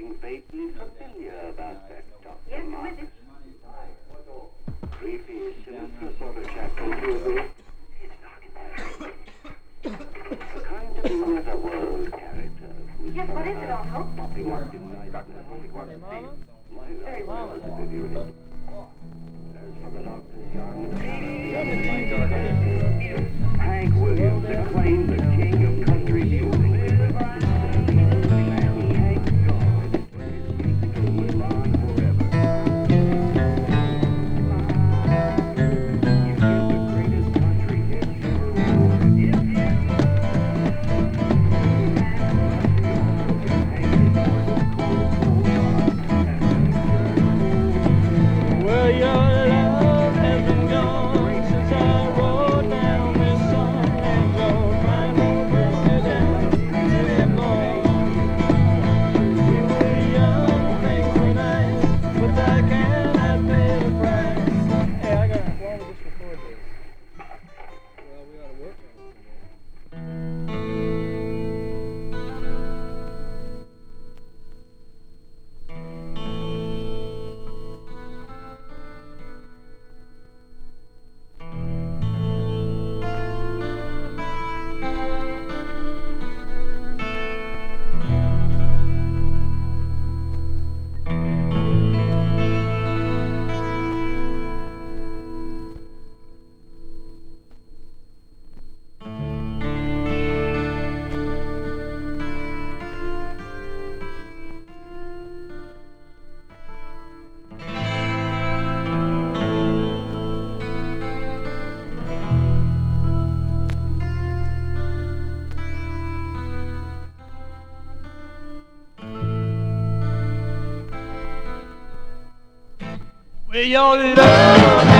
reading vaguely familiar about that doctor. Yes, with it. Creepy sinister sort of chapter, do you The kind of netherworld character. Yes, what is it, Uncle? Popping up in night. Very well. Well, your love